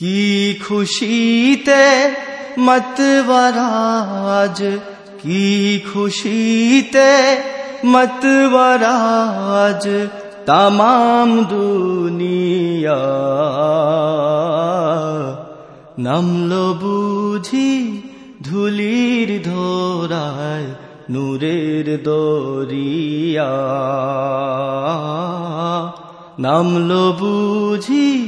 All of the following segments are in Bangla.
কি খুশিতে মতবরাজ কি খুশিতে মতবরাজ তামাম দুনিয়া নামলো বুঝি ধুলির ধরায় নূরের দরিয়া নামলো বুঝি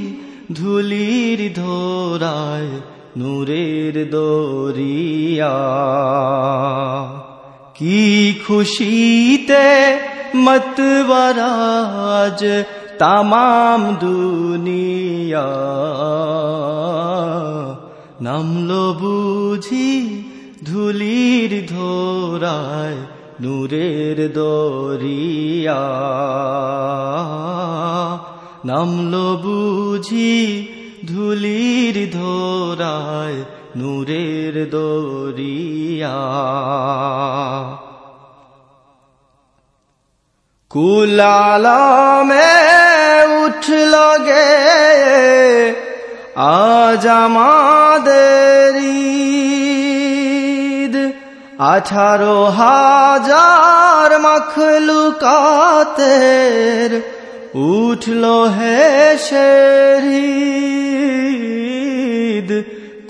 ধুলির ধরায় নূরের দরিয়া। কি খুশিতে মতবরাজ তামাম দুনিয়া। নামলো বুঝি ধুলির ধরায় নূরের দরিয়া। নামলো বুঝি ধুলির ধরায় নূরের দরিয়া। কুলালামে উঠল গে আজ আমাদের আঠারো হাজার মখলুকাতের উঠল হে শরীদ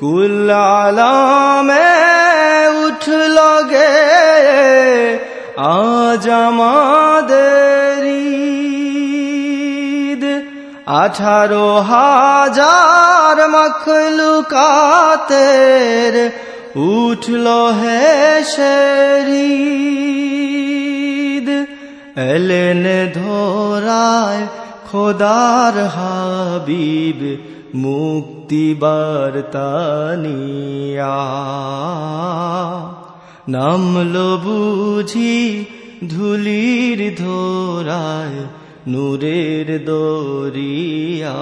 কুলালামে উঠল গে আজ আঠারো হাজার মখলুকাতের উঠল হে শরীদ এলেন ধরায় খোদার হাবিব মুক্তি বার্তানিয়া নামলো বুঝি ধুলির ধরায় নূরের দরিয়া।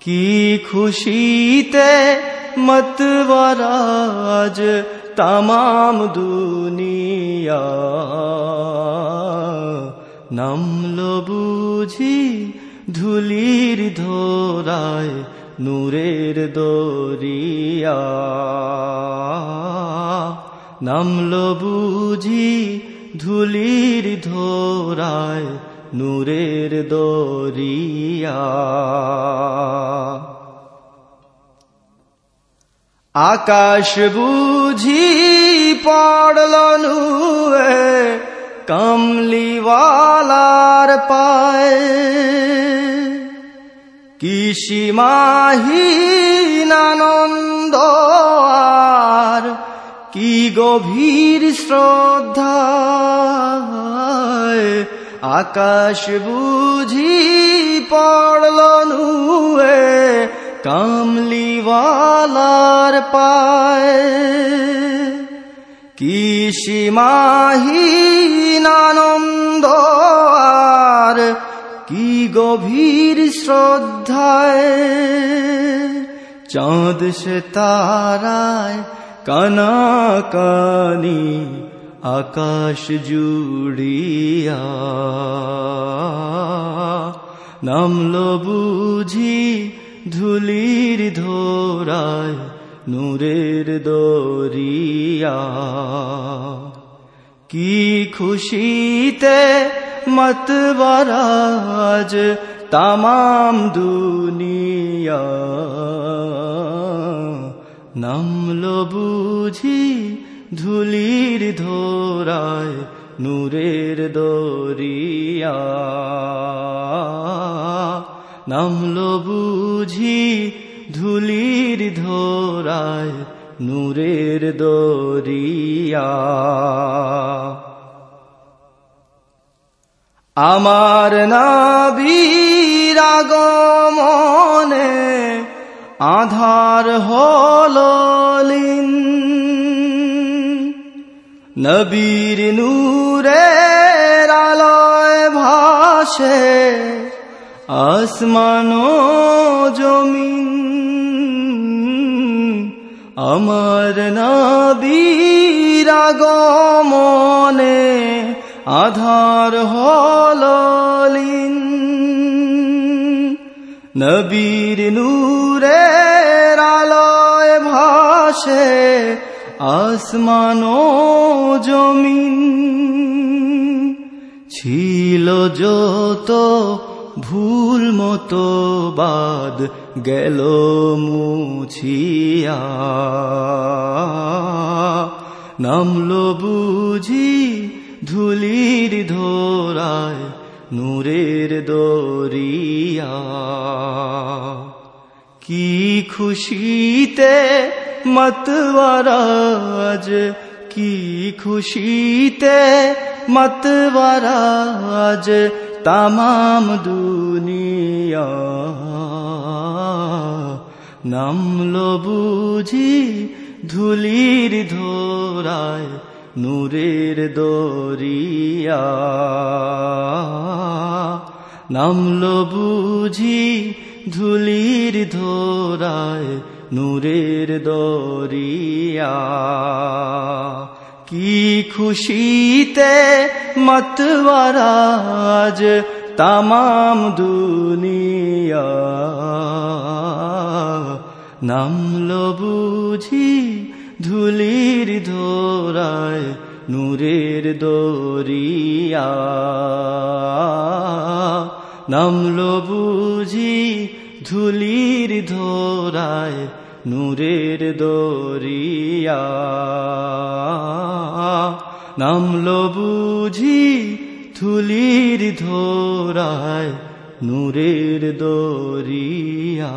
কি খুশিতে মতবরাজ তামাম দুনিয়া। নামলো বুঝি ধুলির ধরায় নূরের দরিয়া। নামলো বুঝি ধুলির ধরায় নূরের দরিয়া। আকাশ বুঝি পড়ল নুয়ে কমলিওয়ালার পায়। কিসীমাহীন আনন্দ আর কি গভীর শ্রদ্ধা। আকাশ বুঝি পড়ল নুয়ে পায় কি সীমাহীন আর কি গভীর শ্রদ্ধায়। চাঁদ সে তারায় কানাকানি, আকাশ জুড়িয়া। নামলো বুঝি ধুলির ধরায় নূরের দরিয়া। কি খুশিতে মতবরাজ তাম দুনিয়া। নামলো বুঝি ধুলির ধরায় নূরের দরিয়া। নামলো বুঝি ধুলির ধরায় নূরের দরিয়া। আমার নাবির আগমনে আধার হলিন নবীর নূরের আলয় ভাসে আসমান জমিন, আমার নবীর আগমনে আধার হলিন নবীর নূরের আলোয় ভাসে আসমান জমিন। ছিল যত ভুল মতো বাদ গেল মুছিয়া। নামলো বুঝি ধুলির ধরায় নূরের দরিয়া। কি খুশিতে মতওয়ারাজ, কি খুশিতে মতওয়ারাজ তামাম দুনিয়া নামলো বুঝি ধুলির ধরায় নূরের দরিয়া। নামলো বুঝি ধুলির ধরায় নূরের দরিয়া। কি খুশিতে মতওয়ারাজ তামাম দুনিয়া। নামলো বুঝি ধুলির ধরায় নূরের দরিয়া। নামলো বুঝি ধুলির ধরায় নূরের দরিয়া। নামলো বুঝি ধুলির ধরায় নূরের দরিয়া।